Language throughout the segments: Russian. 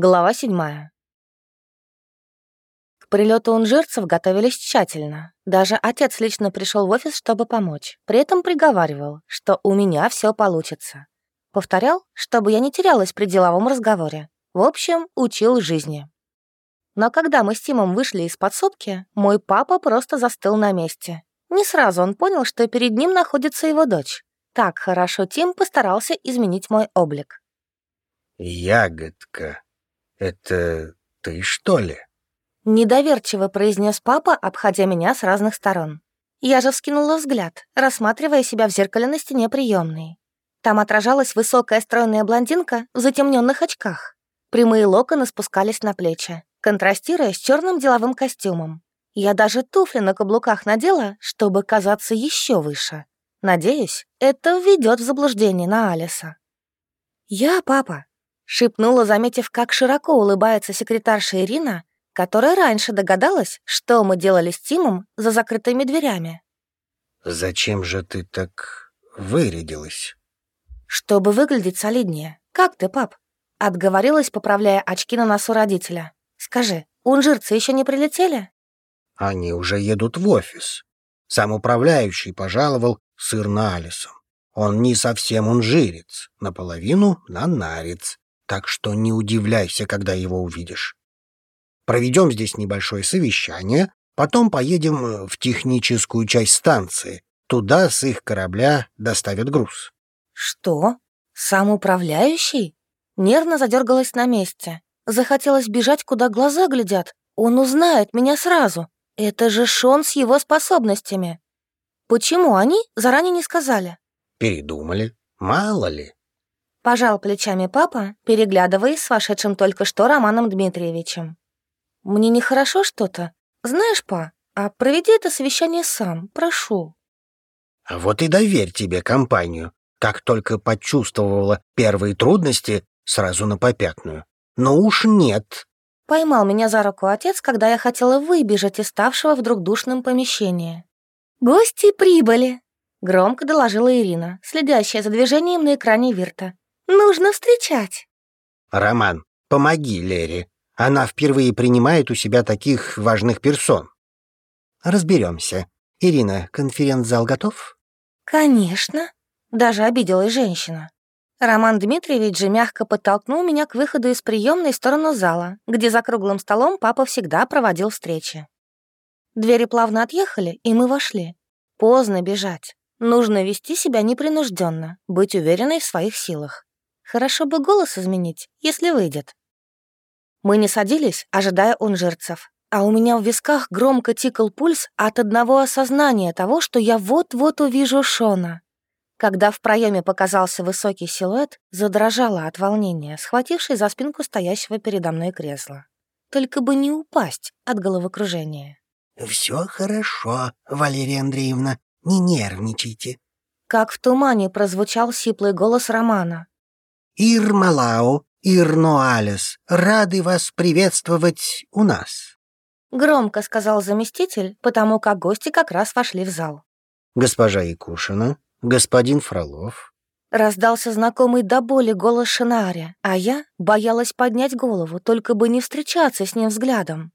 Глава седьмая. К прилету унжирцев готовились тщательно. Даже отец лично пришел в офис, чтобы помочь. При этом приговаривал, что у меня все получится. Повторял, чтобы я не терялась при деловом разговоре. В общем, учил жизни. Но когда мы с Тимом вышли из подсобки, мой папа просто застыл на месте. Не сразу он понял, что перед ним находится его дочь. Так хорошо Тим постарался изменить мой облик. «Ягодка», «Это ты, что ли?» Недоверчиво произнес папа, обходя меня с разных сторон. Я же вскинула взгляд, рассматривая себя в зеркале на стене приемной. Там отражалась высокая стройная блондинка в затемненных очках. Прямые локоны спускались на плечи, контрастируя с черным деловым костюмом. Я даже туфли на каблуках надела, чтобы казаться еще выше. Надеюсь, это введет в заблуждение на Алиса. «Я папа», Шепнула, заметив, как широко улыбается секретарша Ирина, которая раньше догадалась, что мы делали с Тимом за закрытыми дверями. «Зачем же ты так вырядилась?» «Чтобы выглядеть солиднее. Как ты, пап?» Отговорилась, поправляя очки на носу родителя. «Скажи, унжирцы еще не прилетели?» «Они уже едут в офис. Сам управляющий пожаловал сыр на Алисом. Он не совсем унжирец, наполовину нанарец так что не удивляйся, когда его увидишь. Проведем здесь небольшое совещание, потом поедем э, в техническую часть станции. Туда с их корабля доставят груз. Что? Сам управляющий? Нервно задергалась на месте. Захотелось бежать, куда глаза глядят. Он узнает меня сразу. Это же Шон с его способностями. Почему они заранее не сказали? Передумали. Мало ли. Пожал плечами папа, переглядываясь с вошедшим только что Романом Дмитриевичем. «Мне нехорошо что-то. Знаешь, па, а проведи это совещание сам, прошу». А вот и доверь тебе компанию. Как только почувствовала первые трудности, сразу на попятную. Но уж нет. Поймал меня за руку отец, когда я хотела выбежать из ставшего вдруг душным помещения. «Гости прибыли!» — громко доложила Ирина, следящая за движением на экране Вирта. Нужно встречать. Роман, помоги Лере. Она впервые принимает у себя таких важных персон. Разберемся. Ирина, конференц-зал готов? Конечно. Даже обиделась женщина. Роман Дмитриевич же мягко подтолкнул меня к выходу из приемной в сторону зала, где за круглым столом папа всегда проводил встречи. Двери плавно отъехали, и мы вошли. Поздно бежать. Нужно вести себя непринужденно, быть уверенной в своих силах. Хорошо бы голос изменить, если выйдет. Мы не садились, ожидая унжирцев, а у меня в висках громко тикал пульс от одного осознания того, что я вот-вот увижу Шона. Когда в проеме показался высокий силуэт, задрожала от волнения, схватившись за спинку стоящего передо мной кресла. Только бы не упасть от головокружения. «Все хорошо, Валерия Андреевна, не нервничайте». Как в тумане прозвучал сиплый голос Романа. Ирмалау, Ирноалес, рады вас приветствовать у нас». Громко сказал заместитель, потому как гости как раз вошли в зал. «Госпожа Якушина, господин Фролов». Раздался знакомый до боли голос Шинаря, а я боялась поднять голову, только бы не встречаться с ним взглядом.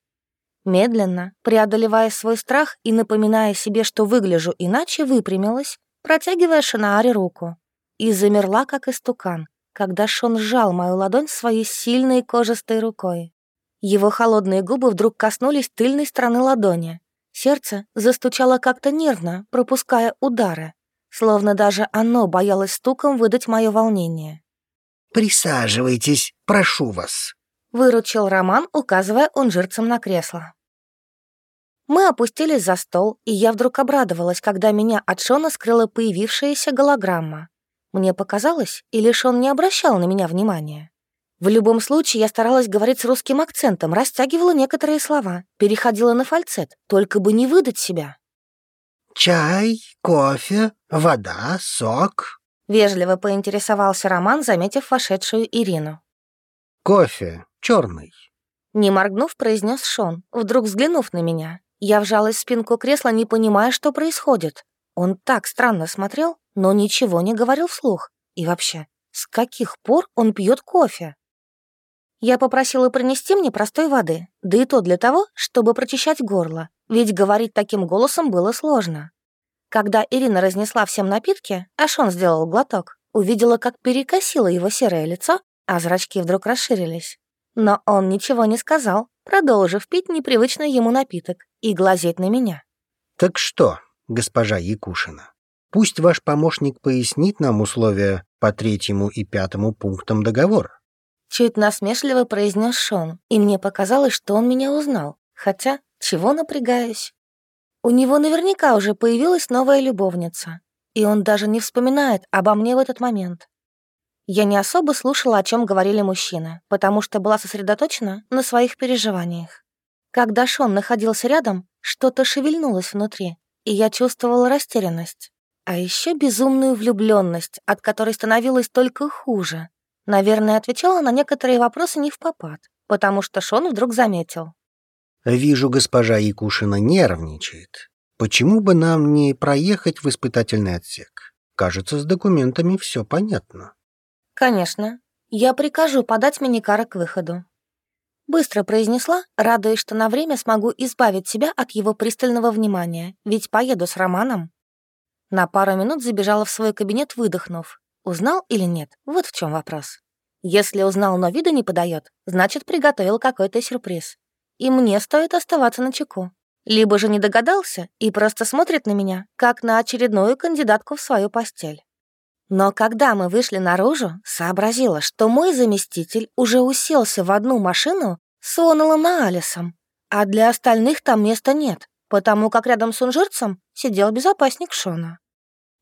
Медленно, преодолевая свой страх и напоминая себе, что выгляжу иначе, выпрямилась, протягивая Шинааре руку. И замерла, как истукан, когда Шон сжал мою ладонь своей сильной кожистой рукой. Его холодные губы вдруг коснулись тыльной стороны ладони. Сердце застучало как-то нервно, пропуская удары, словно даже оно боялось стуком выдать мое волнение. «Присаживайтесь, прошу вас», — выручил Роман, указывая унжирцем на кресло. Мы опустились за стол, и я вдруг обрадовалась, когда меня от Шона скрыла появившаяся голограмма. Мне показалось, или лишь он не обращал на меня внимания. В любом случае, я старалась говорить с русским акцентом, растягивала некоторые слова, переходила на фальцет, только бы не выдать себя. «Чай, кофе, вода, сок?» — вежливо поинтересовался Роман, заметив вошедшую Ирину. «Кофе, черный», — не моргнув, произнес Шон, вдруг взглянув на меня. Я вжалась в спинку кресла, не понимая, что происходит. Он так странно смотрел, но ничего не говорил вслух. И вообще, с каких пор он пьет кофе? Я попросила принести мне простой воды, да и то для того, чтобы прочищать горло, ведь говорить таким голосом было сложно. Когда Ирина разнесла всем напитки, а Шон сделал глоток, увидела, как перекосило его серое лицо, а зрачки вдруг расширились. Но он ничего не сказал, продолжив пить непривычный ему напиток и глазеть на меня. «Так что, госпожа Якушина, пусть ваш помощник пояснит нам условия по третьему и пятому пунктам договора». Чуть насмешливо произнес Шон, и мне показалось, что он меня узнал. Хотя, чего напрягаюсь? У него наверняка уже появилась новая любовница, и он даже не вспоминает обо мне в этот момент. Я не особо слушала, о чем говорили мужчины, потому что была сосредоточена на своих переживаниях. Когда Шон находился рядом, что-то шевельнулось внутри, и я чувствовала растерянность. А еще безумную влюбленность, от которой становилось только хуже. Наверное, отвечала на некоторые вопросы не в попад, потому что Шон вдруг заметил. «Вижу, госпожа Якушина нервничает. Почему бы нам не проехать в испытательный отсек? Кажется, с документами все понятно». «Конечно. Я прикажу подать Миникара к выходу». Быстро произнесла, радуясь, что на время смогу избавить себя от его пристального внимания, ведь поеду с Романом. На пару минут забежала в свой кабинет, выдохнув. Узнал или нет? Вот в чем вопрос. Если узнал, но вида не подает, значит, приготовил какой-то сюрприз. И мне стоит оставаться на чеку. Либо же не догадался и просто смотрит на меня, как на очередную кандидатку в свою постель. Но когда мы вышли наружу, сообразила, что мой заместитель уже уселся в одну машину с Онелом и Алисом, а для остальных там места нет, потому как рядом с унжирцем сидел безопасник Шона.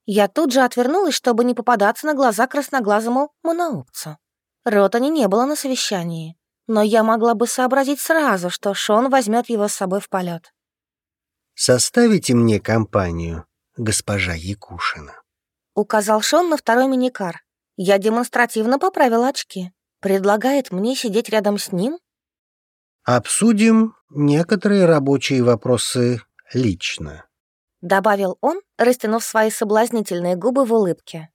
Я тут же отвернулась, чтобы не попадаться на глаза красноглазому моноупцу. Ротани не было на совещании, но я могла бы сообразить сразу, что Шон возьмет его с собой в полет. «Составите мне компанию, госпожа Якушина». Указал Шон на второй миникар. Я демонстративно поправила очки. Предлагает мне сидеть рядом с ним? Обсудим некоторые рабочие вопросы лично. Добавил он, растянув свои соблазнительные губы в улыбке.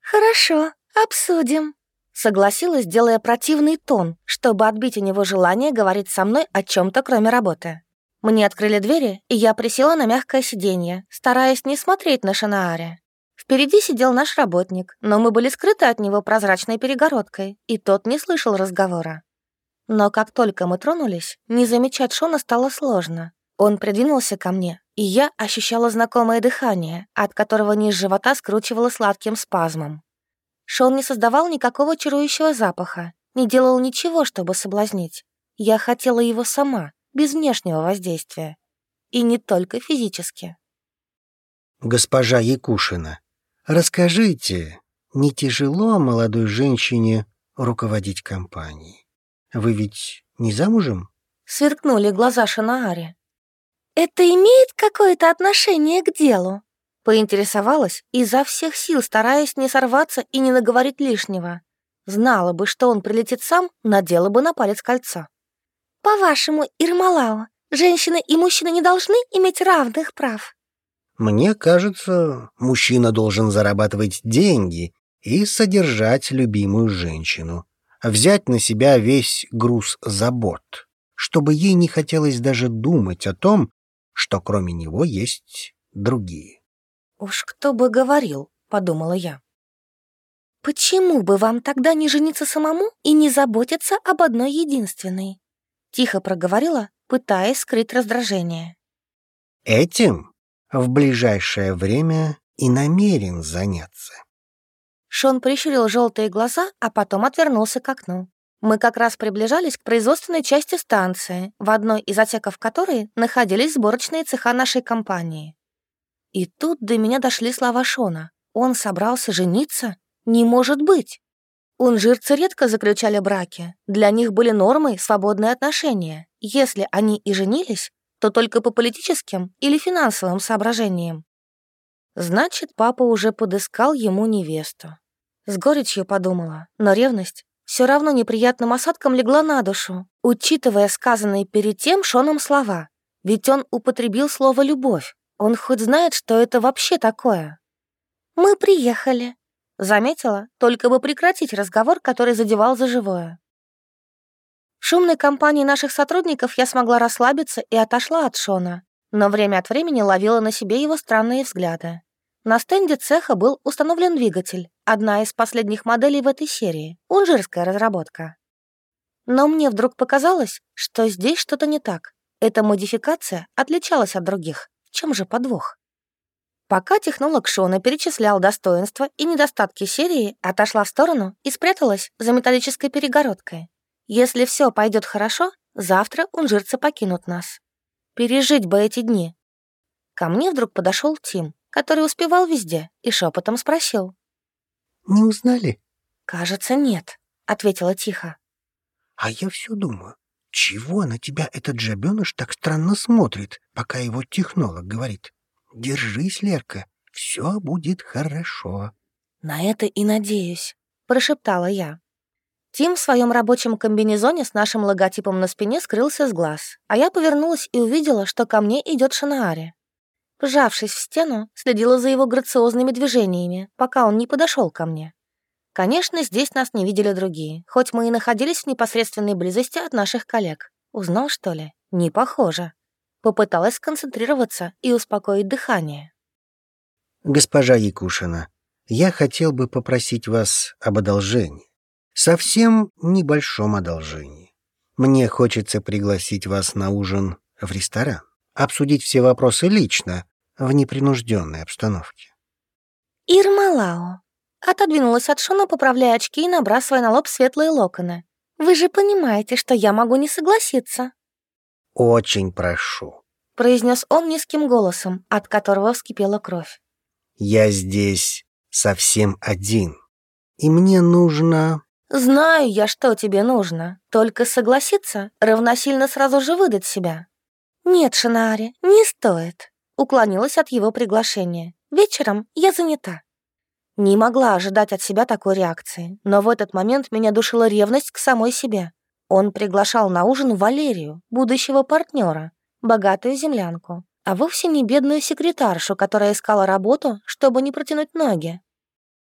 «Хорошо, обсудим», — согласилась, делая противный тон, чтобы отбить у него желание говорить со мной о чем то кроме работы. Мне открыли двери, и я присела на мягкое сиденье, стараясь не смотреть на Шанааре. Впереди сидел наш работник, но мы были скрыты от него прозрачной перегородкой, и тот не слышал разговора. Но как только мы тронулись, не замечать Шона стало сложно. Он придвинулся ко мне, и я ощущала знакомое дыхание, от которого низ живота скручивало сладким спазмом. Шон не создавал никакого чарующего запаха, не делал ничего, чтобы соблазнить. Я хотела его сама, без внешнего воздействия. И не только физически. «Госпожа Якушина, Расскажите, не тяжело молодой женщине руководить компанией? Вы ведь не замужем? Сверкнули глаза Шанаари. Это имеет какое-то отношение к делу? Поинтересовалась, изо всех сил стараясь не сорваться и не наговорить лишнего. Знала бы, что он прилетит сам, надела бы на палец кольцо. «По-вашему, Ирмалао, женщины и мужчины не должны иметь равных прав?» Мне кажется, мужчина должен зарабатывать деньги и содержать любимую женщину, взять на себя весь груз забот, чтобы ей не хотелось даже думать о том, что кроме него есть другие. «Уж кто бы говорил», — подумала я. «Почему бы вам тогда не жениться самому и не заботиться об одной единственной?» Тихо проговорила, пытаясь скрыть раздражение. «Этим в ближайшее время и намерен заняться. Шон прищурил желтые глаза, а потом отвернулся к окну. Мы как раз приближались к производственной части станции, в одной из отсеков которой находились сборочные цеха нашей компании. И тут до меня дошли слова Шона. Он собрался жениться? Не может быть! Унжирцы редко заключали браки. Для них были нормой свободные отношения. Если они и женились, то только по политическим или финансовым соображениям. Значит, папа уже подыскал ему невесту. С горечью подумала, но ревность все равно неприятным осадком легла на душу, учитывая сказанные перед тем Шоном слова. Ведь он употребил слово «любовь». Он хоть знает, что это вообще такое. «Мы приехали», — заметила, только бы прекратить разговор, который задевал за живое. В шумной компании наших сотрудников я смогла расслабиться и отошла от Шона, но время от времени ловила на себе его странные взгляды. На стенде цеха был установлен двигатель, одна из последних моделей в этой серии, унжирская разработка. Но мне вдруг показалось, что здесь что-то не так. Эта модификация отличалась от других. В чем же подвох? Пока технолог Шона перечислял достоинства и недостатки серии, отошла в сторону и спряталась за металлической перегородкой. Если все пойдет хорошо, завтра унжирцы покинут нас. Пережить бы эти дни. Ко мне вдруг подошел Тим, который успевал везде, и шепотом спросил. «Не узнали?» «Кажется, нет», — ответила тихо. «А я все думаю, чего на тебя этот жабеныш так странно смотрит, пока его технолог говорит? Держись, Лерка, все будет хорошо». «На это и надеюсь», — прошептала я. Тим в своем рабочем комбинезоне с нашим логотипом на спине скрылся с глаз, а я повернулась и увидела, что ко мне идет Шанаари. Вжавшись в стену, следила за его грациозными движениями, пока он не подошел ко мне. Конечно, здесь нас не видели другие, хоть мы и находились в непосредственной близости от наших коллег. Узнал, что ли? Не похоже. Попыталась сконцентрироваться и успокоить дыхание. «Госпожа Якушина, я хотел бы попросить вас об одолжении. Совсем небольшом одолжении. Мне хочется пригласить вас на ужин в ресторан, обсудить все вопросы лично, в непринужденной обстановке. «Ирмалао», — отодвинулась от Шона, поправляя очки и набрасывая на лоб светлые локоны. «Вы же понимаете, что я могу не согласиться». «Очень прошу», — произнес он низким голосом, от которого вскипела кровь. «Я здесь совсем один, и мне нужно «Знаю я, что тебе нужно. Только согласиться равносильно сразу же выдать себя». «Нет, Шинаари, не стоит», — уклонилась от его приглашения. «Вечером я занята». Не могла ожидать от себя такой реакции, но в этот момент меня душила ревность к самой себе. Он приглашал на ужин Валерию, будущего партнера, богатую землянку, а вовсе не бедную секретаршу, которая искала работу, чтобы не протянуть ноги.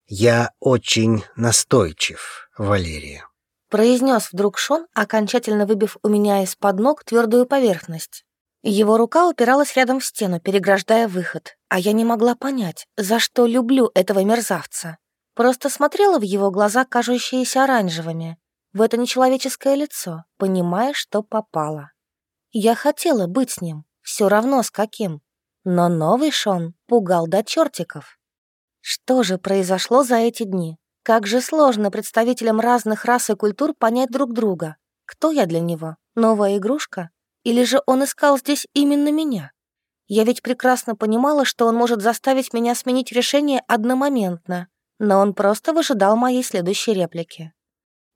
«Я очень настойчив, Валерия», — произнес вдруг Шон, окончательно выбив у меня из-под ног твердую поверхность. Его рука упиралась рядом в стену, переграждая выход, а я не могла понять, за что люблю этого мерзавца. Просто смотрела в его глаза, кажущиеся оранжевыми, в это нечеловеческое лицо, понимая, что попало. Я хотела быть с ним, все равно с каким, но новый Шон пугал до чертиков. Что же произошло за эти дни? Как же сложно представителям разных рас и культур понять друг друга. Кто я для него? Новая игрушка? Или же он искал здесь именно меня? Я ведь прекрасно понимала, что он может заставить меня сменить решение одномоментно, но он просто выжидал моей следующей реплики.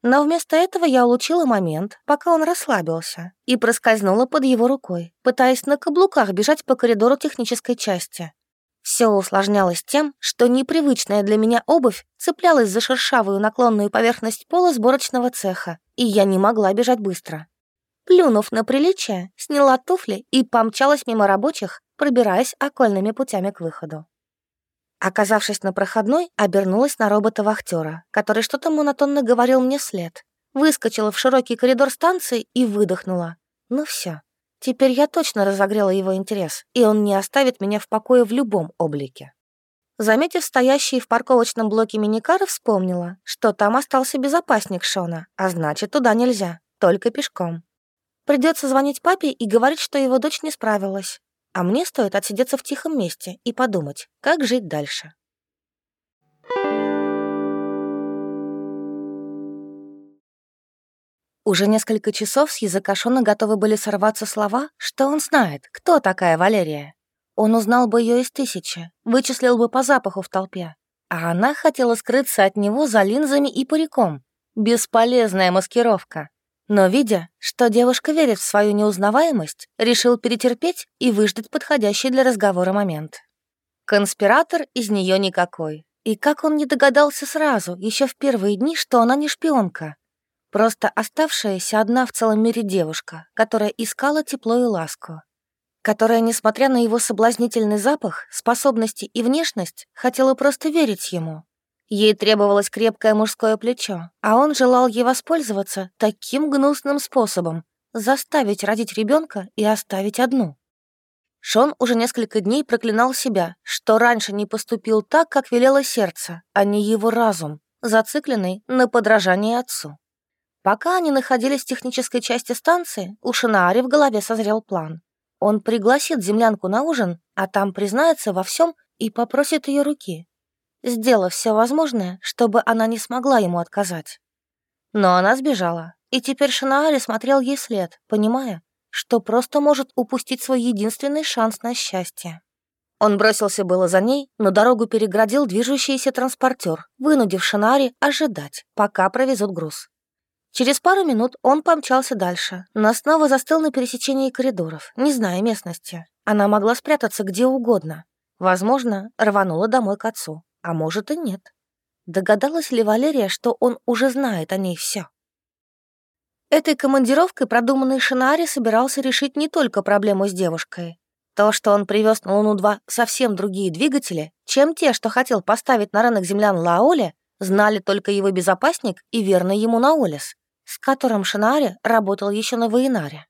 Но вместо этого я улучила момент, пока он расслабился, и проскользнула под его рукой, пытаясь на каблуках бежать по коридору технической части. Все усложнялось тем, что непривычная для меня обувь цеплялась за шершавую наклонную поверхность пола сборочного цеха, и я не могла бежать быстро. Плюнув на приличие, сняла туфли и помчалась мимо рабочих, пробираясь окольными путями к выходу. Оказавшись на проходной, обернулась на робота-вахтера, который что-то монотонно говорил мне вслед. Выскочила в широкий коридор станции и выдохнула. Ну все, Теперь я точно разогрела его интерес, и он не оставит меня в покое в любом облике. Заметив стоящий в парковочном блоке миникар, вспомнила, что там остался безопасник Шона, а значит, туда нельзя, только пешком. Придется звонить папе и говорить, что его дочь не справилась. А мне стоит отсидеться в тихом месте и подумать, как жить дальше. Уже несколько часов с языка Шона готовы были сорваться слова, что он знает, кто такая Валерия. Он узнал бы ее из тысячи, вычислил бы по запаху в толпе. А она хотела скрыться от него за линзами и париком. Бесполезная маскировка. Но, видя, что девушка верит в свою неузнаваемость, решил перетерпеть и выждать подходящий для разговора момент. Конспиратор из нее никакой. И как он не догадался сразу, еще в первые дни, что она не шпионка, Просто оставшаяся одна в целом мире девушка, которая искала тепло и ласку. Которая, несмотря на его соблазнительный запах, способности и внешность, хотела просто верить ему. Ей требовалось крепкое мужское плечо, а он желал ей воспользоваться таким гнусным способом — заставить родить ребенка и оставить одну. Шон уже несколько дней проклинал себя, что раньше не поступил так, как велело сердце, а не его разум, зацикленный на подражании отцу. Пока они находились в технической части станции, у Шинаари в голове созрел план. Он пригласит землянку на ужин, а там признается во всем и попросит ее руки, сделав все возможное, чтобы она не смогла ему отказать. Но она сбежала, и теперь Шинаари смотрел ей след, понимая, что просто может упустить свой единственный шанс на счастье. Он бросился было за ней, но дорогу переградил движущийся транспортер, вынудив Шинари ожидать, пока провезут груз. Через пару минут он помчался дальше, но снова застыл на пересечении коридоров, не зная местности. Она могла спрятаться где угодно. Возможно, рванула домой к отцу, а может и нет. Догадалась ли Валерия, что он уже знает о ней все? Этой командировкой продуманный Шинари собирался решить не только проблему с девушкой. То, что он привез на Луну-2 совсем другие двигатели, чем те, что хотел поставить на рынок землян Лаоле, знали только его безопасник и верный ему Наолис, с которым Шинари работал еще на Воинаре.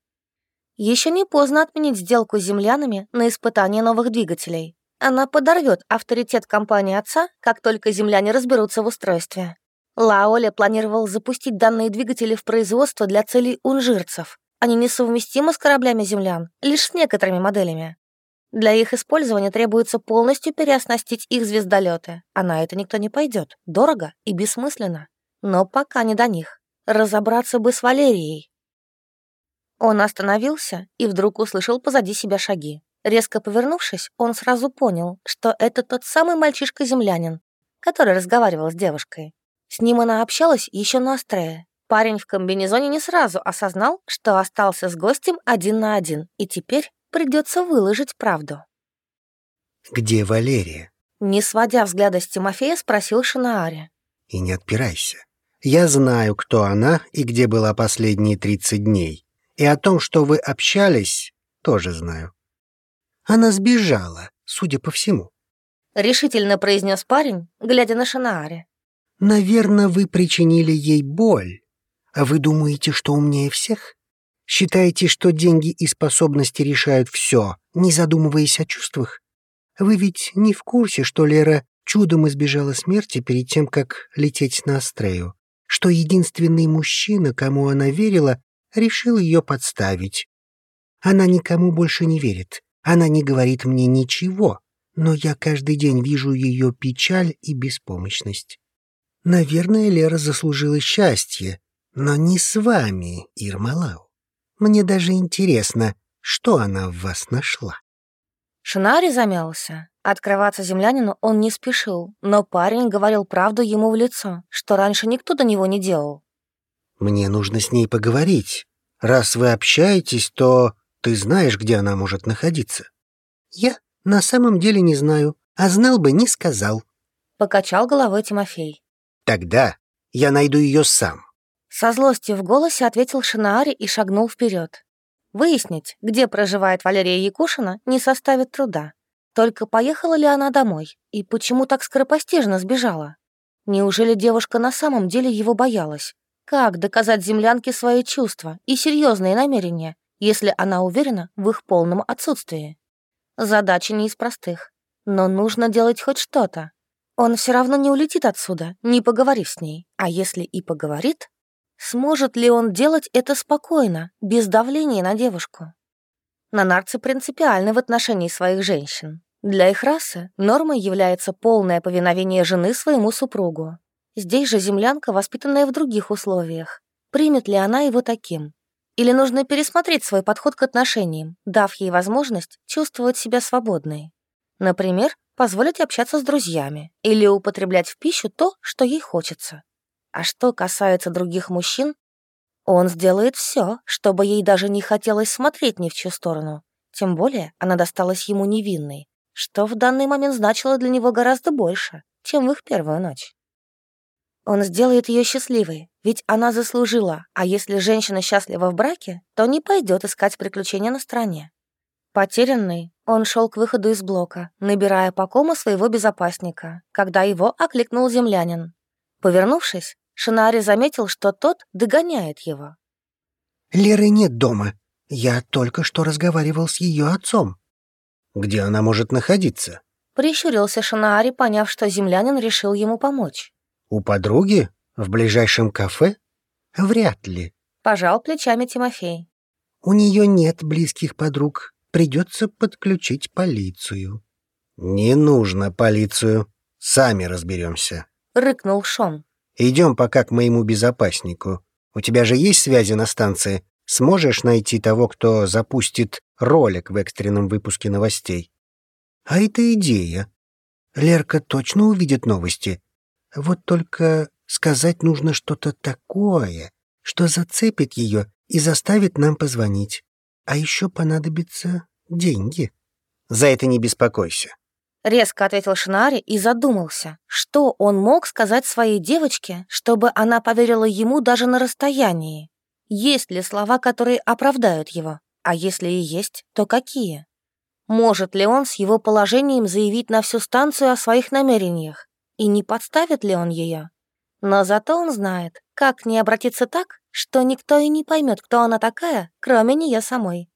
Еще не поздно отменить сделку с землянами на испытание новых двигателей. Она подорвет авторитет компании отца, как только земляне разберутся в устройстве. Лаоля планировал запустить данные двигатели в производство для целей унжирцев. Они несовместимы с кораблями землян, лишь с некоторыми моделями. Для их использования требуется полностью переоснастить их звездолеты, а на это никто не пойдет. Дорого и бессмысленно. Но пока не до них. Разобраться бы с Валерией. Он остановился и вдруг услышал позади себя шаги. Резко повернувшись, он сразу понял, что это тот самый мальчишка-землянин, который разговаривал с девушкой. С ним она общалась еще на Астрея. Парень в комбинезоне не сразу осознал, что остался с гостем один на один, и теперь придется выложить правду. «Где Валерия?» Не сводя взгляда с Тимофея, спросил Шинаари. «И не отпирайся. Я знаю, кто она и где была последние тридцать дней. И о том, что вы общались, тоже знаю. Она сбежала, судя по всему». Решительно произнес парень, глядя на Шинаари. Наверное, вы причинили ей боль. А вы думаете, что умнее всех? Считаете, что деньги и способности решают все, не задумываясь о чувствах? Вы ведь не в курсе, что Лера чудом избежала смерти перед тем, как лететь на Астрею, что единственный мужчина, кому она верила, решил ее подставить. Она никому больше не верит, она не говорит мне ничего, но я каждый день вижу ее печаль и беспомощность. Наверное, Лера заслужила счастье, но не с вами, Ирмалау. Мне даже интересно, что она в вас нашла. Шинари замялся. Открываться землянину он не спешил, но парень говорил правду ему в лицо, что раньше никто до него не делал. «Мне нужно с ней поговорить. Раз вы общаетесь, то ты знаешь, где она может находиться». «Я на самом деле не знаю, а знал бы, не сказал», — покачал головой Тимофей. Тогда я найду ее сам. Со злостью в голосе ответил Шинаари и шагнул вперед. Выяснить, где проживает Валерия Якушина, не составит труда. Только поехала ли она домой? И почему так скоропостижно сбежала? Неужели девушка на самом деле его боялась? Как доказать землянке свои чувства и серьезные намерения, если она уверена в их полном отсутствии? Задача не из простых, но нужно делать хоть что-то. Он все равно не улетит отсюда, не поговорив с ней. А если и поговорит, сможет ли он делать это спокойно, без давления на девушку? Нанарцы принципиальны в отношении своих женщин. Для их расы нормой является полное повиновение жены своему супругу. Здесь же землянка, воспитанная в других условиях. Примет ли она его таким? Или нужно пересмотреть свой подход к отношениям, дав ей возможность чувствовать себя свободной? Например, позволить общаться с друзьями или употреблять в пищу то, что ей хочется. А что касается других мужчин, он сделает все, чтобы ей даже не хотелось смотреть ни в чью сторону. Тем более она досталась ему невинной, что в данный момент значило для него гораздо больше, чем в их первую ночь. Он сделает ее счастливой, ведь она заслужила, а если женщина счастлива в браке, то не пойдет искать приключения на стороне. Потерянный, он шел к выходу из блока, набирая по кому своего безопасника, когда его окликнул землянин. Повернувшись, Шинари заметил, что тот догоняет его. «Леры нет дома. Я только что разговаривал с ее отцом». «Где она может находиться?» Прищурился Шинаари, поняв, что землянин решил ему помочь. «У подруги? В ближайшем кафе?» «Вряд ли», — пожал плечами Тимофей. «У нее нет близких подруг. Придется подключить полицию». «Не нужно полицию. Сами разберемся», — рыкнул Шон. Идем пока к моему безопаснику. У тебя же есть связи на станции? Сможешь найти того, кто запустит ролик в экстренном выпуске новостей? А это идея. Лерка точно увидит новости. Вот только сказать нужно что-то такое, что зацепит ее и заставит нам позвонить. А еще понадобятся деньги. За это не беспокойся. Резко ответил Шинари и задумался, что он мог сказать своей девочке, чтобы она поверила ему даже на расстоянии. Есть ли слова, которые оправдают его? А если и есть, то какие? Может ли он с его положением заявить на всю станцию о своих намерениях? И не подставит ли он ее? Но зато он знает, как не обратиться так, что никто и не поймет, кто она такая, кроме нее самой.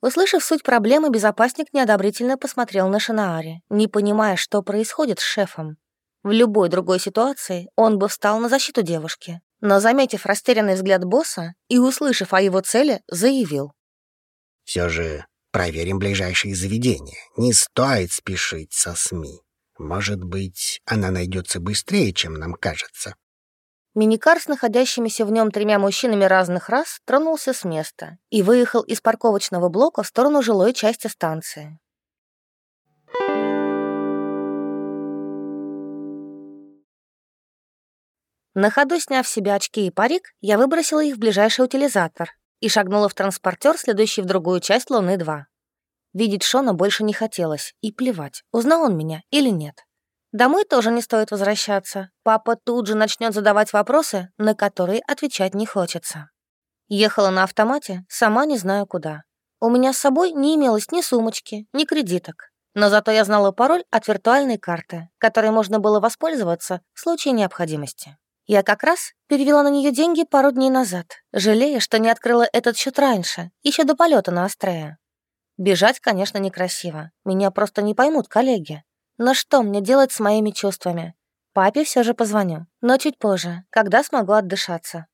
Услышав суть проблемы, безопасник неодобрительно посмотрел на Шинаари, не понимая, что происходит с шефом. В любой другой ситуации он бы встал на защиту девушки, но, заметив растерянный взгляд босса и услышав о его цели, заявил. «Все же проверим ближайшие заведения. Не стоит спешить со СМИ. Может быть, она найдется быстрее, чем нам кажется». Миникар с находящимися в нем тремя мужчинами разных рас тронулся с места и выехал из парковочного блока в сторону жилой части станции. На ходу сняв себе очки и парик, я выбросила их в ближайший утилизатор и шагнула в транспортер, следующий в другую часть Луны-2. Видеть Шона больше не хотелось, и плевать, узнал он меня или нет. Домой тоже не стоит возвращаться. Папа тут же начнет задавать вопросы, на которые отвечать не хочется. Ехала на автомате, сама не знаю куда. У меня с собой не имелось ни сумочки, ни кредиток. Но зато я знала пароль от виртуальной карты, которой можно было воспользоваться в случае необходимости. Я как раз перевела на нее деньги пару дней назад, жалея, что не открыла этот счет раньше, еще до полета на Астрея. Бежать, конечно, некрасиво. Меня просто не поймут коллеги. Но что мне делать с моими чувствами? Папе все же позвоню, но чуть позже, когда смогу отдышаться.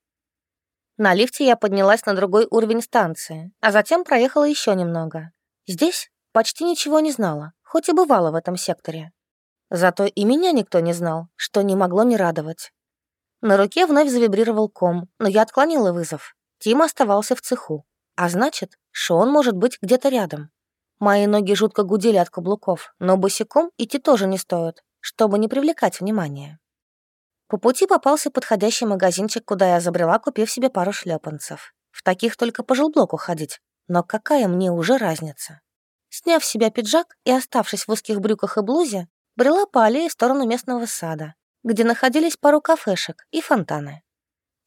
На лифте я поднялась на другой уровень станции, а затем проехала еще немного. Здесь почти ничего не знала, хоть и бывала в этом секторе. Зато и меня никто не знал, что не могло не радовать. На руке вновь завибрировал ком, но я отклонила вызов. Тим оставался в цеху. А значит, Шон может быть где-то рядом. Мои ноги жутко гудели от каблуков, но босиком идти тоже не стоит, чтобы не привлекать внимания. По пути попался подходящий магазинчик, куда я забрела, купив себе пару шлепанцев. В таких только по жилблоку ходить, но какая мне уже разница? Сняв с себя пиджак и оставшись в узких брюках и блузе, брела по аллее в сторону местного сада, где находились пару кафешек и фонтаны.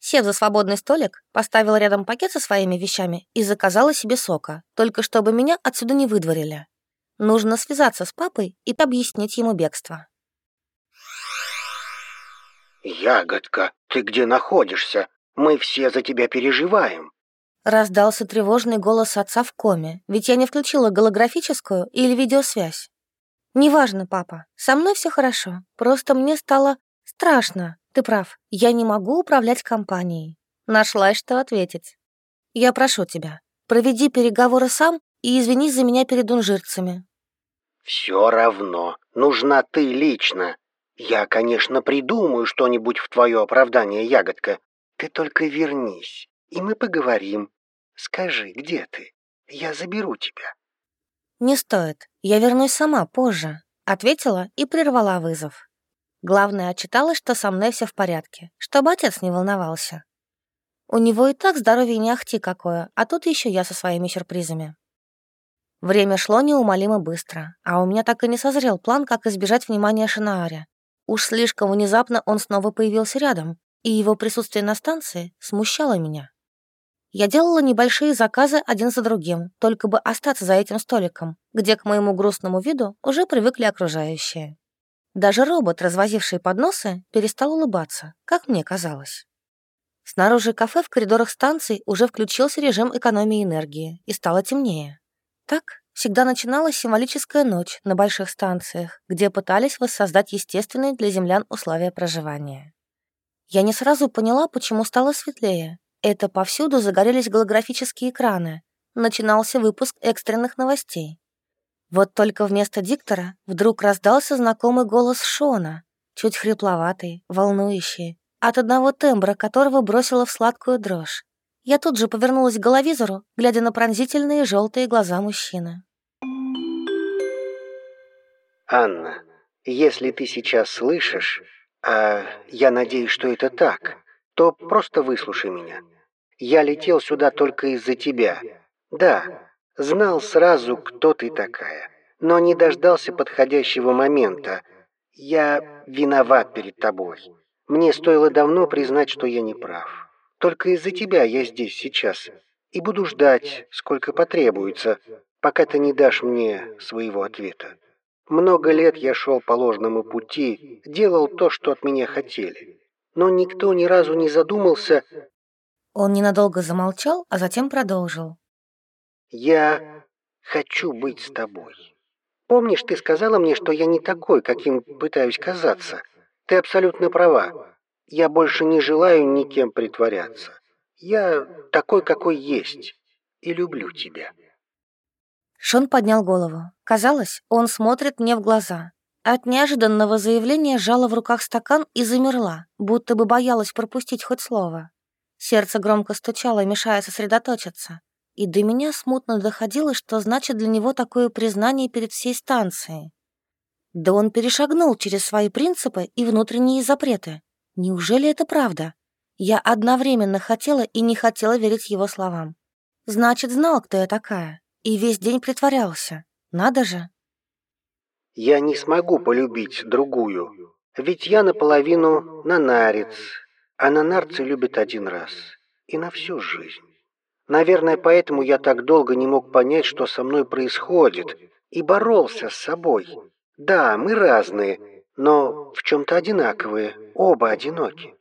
Сев за свободный столик, поставила рядом пакет со своими вещами и заказала себе сока, только чтобы меня отсюда не выдворили. Нужно связаться с папой и объяснить ему бегство. «Ягодка, ты где находишься? Мы все за тебя переживаем». Раздался тревожный голос отца в коме, ведь я не включила голографическую или видеосвязь. «Неважно, папа, со мной все хорошо, просто мне стало страшно. Ты прав, я не могу управлять компанией. Нашлась, что ответить. Я прошу тебя, проведи переговоры сам и извинись за меня перед унжирцами. Все равно, нужна ты лично. Я, конечно, придумаю что-нибудь в твое оправдание, ягодка. Ты только вернись, и мы поговорим. Скажи, где ты? Я заберу тебя. Не стоит, я вернусь сама позже, ответила и прервала вызов. Главное, отчиталась, что со мной все в порядке, чтобы отец не волновался. У него и так здоровье не ахти какое, а тут еще я со своими сюрпризами. Время шло неумолимо быстро, а у меня так и не созрел план, как избежать внимания Шинааре. Уж слишком внезапно он снова появился рядом, и его присутствие на станции смущало меня. Я делала небольшие заказы один за другим, только бы остаться за этим столиком, где к моему грустному виду уже привыкли окружающие. Даже робот, развозивший подносы, перестал улыбаться, как мне казалось. Снаружи кафе в коридорах станций уже включился режим экономии энергии, и стало темнее. Так всегда начиналась символическая ночь на больших станциях, где пытались воссоздать естественные для землян условия проживания. Я не сразу поняла, почему стало светлее. Это повсюду загорелись голографические экраны. Начинался выпуск экстренных новостей. Вот только вместо диктора вдруг раздался знакомый голос Шона, чуть хрипловатый, волнующий, от одного тембра которого бросила в сладкую дрожь. Я тут же повернулась к головизору, глядя на пронзительные желтые глаза мужчины. «Анна, если ты сейчас слышишь, а я надеюсь, что это так, то просто выслушай меня. Я летел сюда только из-за тебя. Да, Знал сразу, кто ты такая, но не дождался подходящего момента. Я виноват перед тобой. Мне стоило давно признать, что я не прав. Только из-за тебя я здесь сейчас и буду ждать, сколько потребуется, пока ты не дашь мне своего ответа. Много лет я шел по ложному пути, делал то, что от меня хотели. Но никто ни разу не задумался... Он ненадолго замолчал, а затем продолжил. Я хочу быть с тобой. Помнишь, ты сказала мне, что я не такой, каким пытаюсь казаться? Ты абсолютно права. Я больше не желаю никем притворяться. Я такой, какой есть, и люблю тебя. Шон поднял голову. Казалось, он смотрит мне в глаза. От неожиданного заявления сжала в руках стакан и замерла, будто бы боялась пропустить хоть слово. Сердце громко стучало, мешая сосредоточиться. И до меня смутно доходило, что значит для него такое признание перед всей станцией. Да он перешагнул через свои принципы и внутренние запреты. Неужели это правда? Я одновременно хотела и не хотела верить его словам. Значит, знал, кто я такая, и весь день притворялся. Надо же. Я не смогу полюбить другую, ведь я наполовину нанарец, а нанарцы любят один раз и на всю жизнь. Наверное, поэтому я так долго не мог понять, что со мной происходит, и боролся с собой. Да, мы разные, но в чем-то одинаковые, оба одиноки.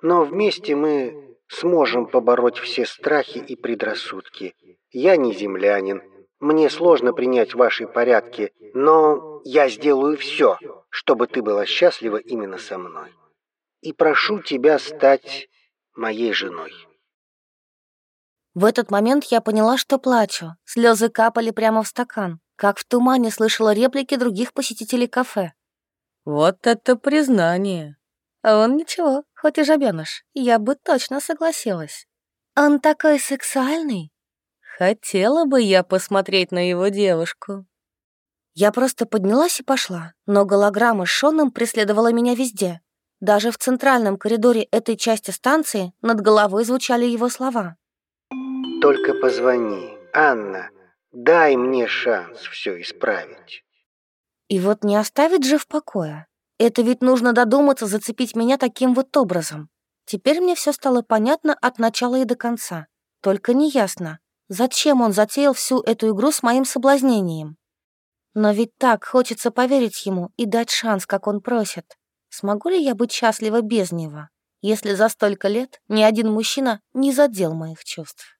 Но вместе мы сможем побороть все страхи и предрассудки. Я не землянин, мне сложно принять ваши порядки, но я сделаю все, чтобы ты была счастлива именно со мной. И прошу тебя стать моей женой. В этот момент я поняла, что плачу. Слезы капали прямо в стакан, как в тумане слышала реплики других посетителей кафе. «Вот это признание!» А он ничего, хоть и жабеныш, я бы точно согласилась. Он такой сексуальный. Хотела бы я посмотреть на его девушку. Я просто поднялась и пошла, но голограмма с Шоном преследовала меня везде. Даже в центральном коридоре этой части станции над головой звучали его слова. Только позвони, Анна. Дай мне шанс все исправить. И вот не оставить же в покое. Это ведь нужно додуматься зацепить меня таким вот образом. Теперь мне все стало понятно от начала и до конца. Только неясно, зачем он затеял всю эту игру с моим соблазнением. Но ведь так хочется поверить ему и дать шанс, как он просит. Смогу ли я быть счастлива без него, если за столько лет ни один мужчина не задел моих чувств?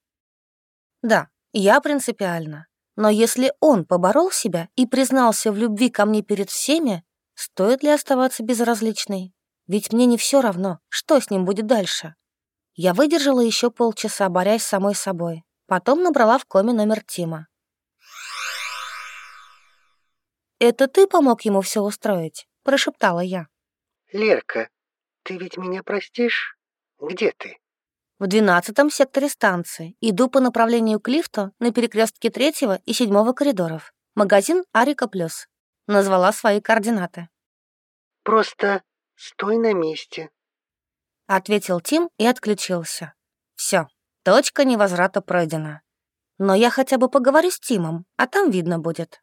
Да, я принципиально. Но если он поборол себя и признался в любви ко мне перед всеми, стоит ли оставаться безразличной? Ведь мне не все равно, что с ним будет дальше. Я выдержала еще полчаса, борясь самой собой. Потом набрала в коме номер Тима. «Это ты помог ему все устроить?» — прошептала я. «Лерка, ты ведь меня простишь? Где ты?» В двенадцатом секторе станции. Иду по направлению к лифту на перекрестке третьего и седьмого коридоров. Магазин Арика Плюс. Назвала свои координаты. «Просто стой на месте», — ответил Тим и отключился. Все, точка невозврата пройдена. Но я хотя бы поговорю с Тимом, а там видно будет.